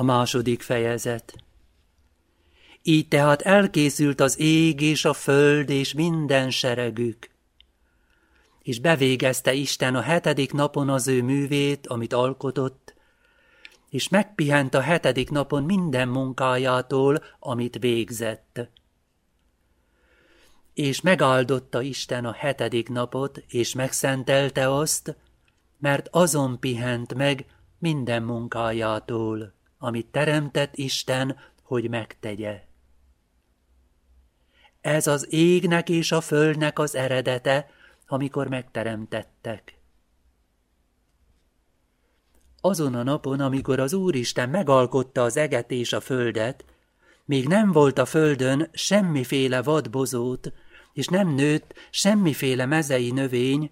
A második fejezet Így tehát elkészült az ég és a föld és minden seregük. És bevégezte Isten a hetedik napon az ő művét, amit alkotott, és megpihent a hetedik napon minden munkájától, amit végzett. És megáldotta Isten a hetedik napot, és megszentelte azt, mert azon pihent meg minden munkájától, amit teremtett Isten, hogy megtegye. Ez az égnek és a földnek az eredete, amikor megteremtettek. Azon a napon, amikor az Úristen megalkotta az eget és a földet, még nem volt a földön semmiféle vadbozót, és nem nőtt semmiféle mezei növény,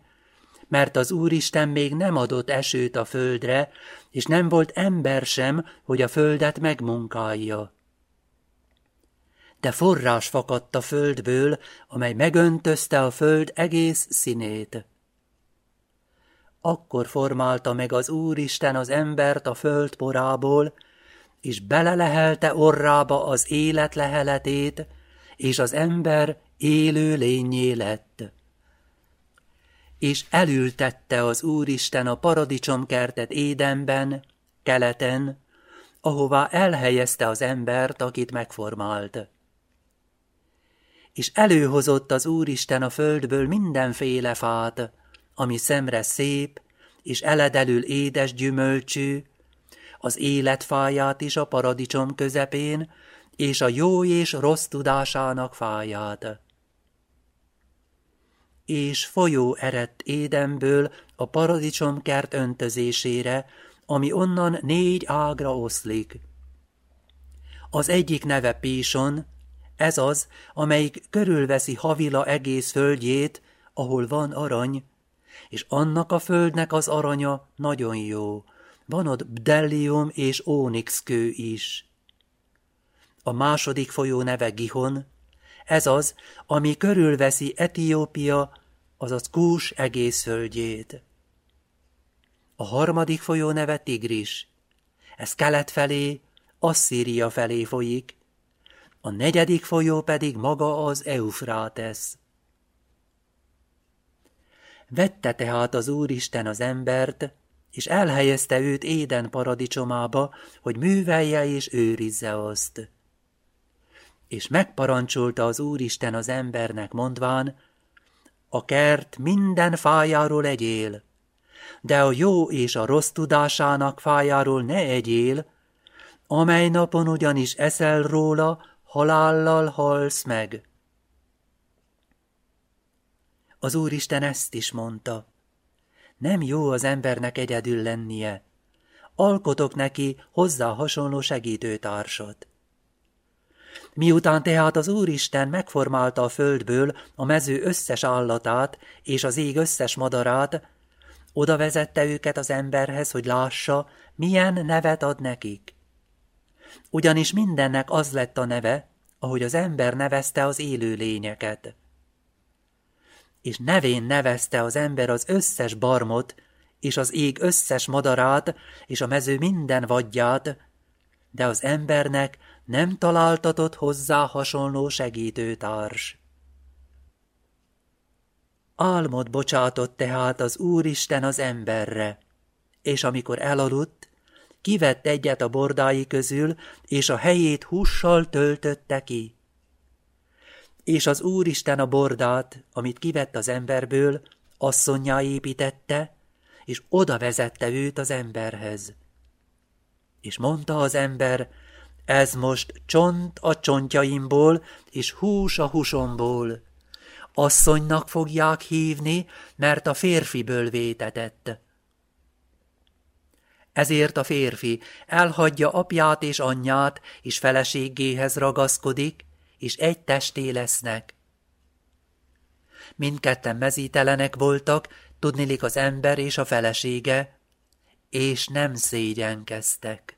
mert az Úristen még nem adott esőt a földre, és nem volt ember sem, hogy a földet megmunkálja. De forrás fakadt a földből, amely megöntözte a föld egész színét. Akkor formálta meg az Úristen az embert a föld porából, és belelehelte orrába az élet leheletét, és az ember élő lényé lett és elültette az Úristen a paradicsomkertet Édenben, keleten, ahová elhelyezte az embert, akit megformált. És előhozott az Úristen a földből mindenféle fát, ami szemre szép, és eledelül édes gyümölcsű, az életfáját is a paradicsom közepén, és a jó és rossz tudásának fáját és folyó eredt Édenből a paradicsomkert öntözésére, ami onnan négy ágra oszlik. Az egyik neve Píson, ez az, amelyik körülveszi Havila egész földjét, ahol van arany, és annak a földnek az aranya nagyon jó. Van ott bdellium és ónixkő is. A második folyó neve Gihon, ez az, ami körülveszi Etiópia, azaz Kús egész földjét. A harmadik folyó neve Tigris. Ez kelet felé, Asszíria felé folyik, a negyedik folyó pedig maga az Eufrátesz. Vette tehát az Úristen az embert, és elhelyezte őt Éden paradicsomába, hogy művelje és őrizze azt és megparancsolta az Úristen az embernek mondván, a kert minden fájáról egyél, de a jó és a rossz tudásának fájáról ne egyél, amely napon ugyanis eszel róla, halállal halsz meg. Az Úristen ezt is mondta. Nem jó az embernek egyedül lennie. Alkotok neki hozzá hasonló segítőtársat. Miután tehát az Úristen megformálta a földből a mező összes állatát és az ég összes madarát, oda vezette őket az emberhez, hogy lássa, milyen nevet ad nekik. Ugyanis mindennek az lett a neve, ahogy az ember nevezte az élő lényeket. És nevén nevezte az ember az összes barmot, és az ég összes madarát, és a mező minden vadját, de az embernek nem találtatott hozzá hasonló segítőtárs. Álmot bocsátott tehát az Úristen az emberre, és amikor elaludt, kivett egyet a bordái közül, és a helyét hússal töltötte ki. És az Úristen a bordát, amit kivett az emberből, asszonyá építette, és oda vezette őt az emberhez. És mondta az ember, ez most csont a csontjaimból, és hús a húsomból. Asszonynak fogják hívni, mert a férfiből vétetett. Ezért a férfi elhagyja apját és anyját, és feleségéhez ragaszkodik, és egy testé lesznek. Mindketten mezítelenek voltak, tudnilik az ember és a felesége, és nem szégyenkeztek.